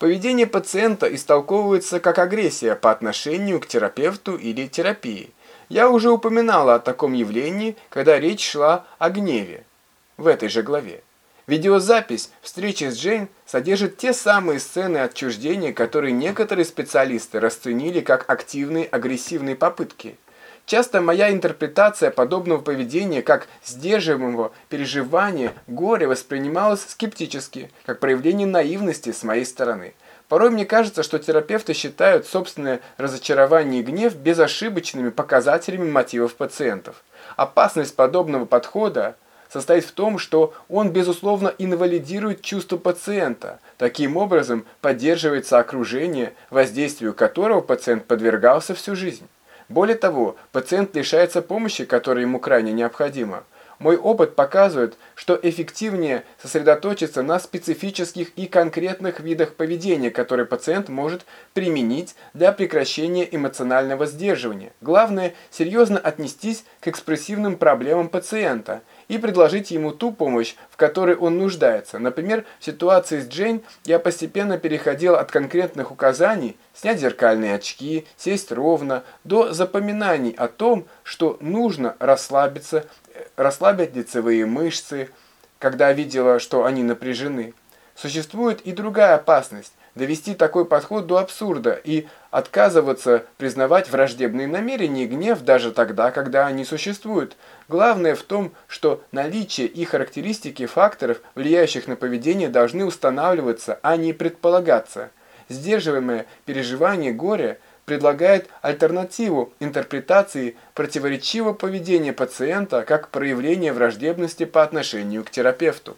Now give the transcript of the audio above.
Поведение пациента истолковывается как агрессия по отношению к терапевту или терапии. Я уже упоминала о таком явлении, когда речь шла о гневе в этой же главе. Видеозапись встречи с Джейн содержит те самые сцены отчуждения, которые некоторые специалисты расценили как активные агрессивные попытки – Часто моя интерпретация подобного поведения как сдерживаемого переживания горя воспринималась скептически, как проявление наивности с моей стороны. Порой мне кажется, что терапевты считают собственное разочарование и гнев безошибочными показателями мотивов пациентов. Опасность подобного подхода состоит в том, что он, безусловно, инвалидирует чувство пациента. Таким образом, поддерживается окружение, воздействию которого пациент подвергался всю жизнь. Более того, пациент лишается помощи, которая ему крайне необходима. Мой опыт показывает, что эффективнее сосредоточиться на специфических и конкретных видах поведения, которые пациент может применить для прекращения эмоционального сдерживания. Главное – серьезно отнестись к экспрессивным проблемам пациента и предложить ему ту помощь, в которой он нуждается. Например, в ситуации с Джейн я постепенно переходил от конкретных указаний снять зеркальные очки, сесть ровно, до запоминаний о том, что нужно расслабиться, расслабить лицевые мышцы, когда видела, что они напряжены. Существует и другая опасность довести такой подход до абсурда и отказываться признавать враждебные намерения и гнев даже тогда, когда они существуют. Главное в том, что наличие и характеристики факторов, влияющих на поведение, должны устанавливаться, а не предполагаться. Сдерживаемое переживание горя предлагает альтернативу интерпретации противоречивого поведения пациента как проявление враждебности по отношению к терапевту.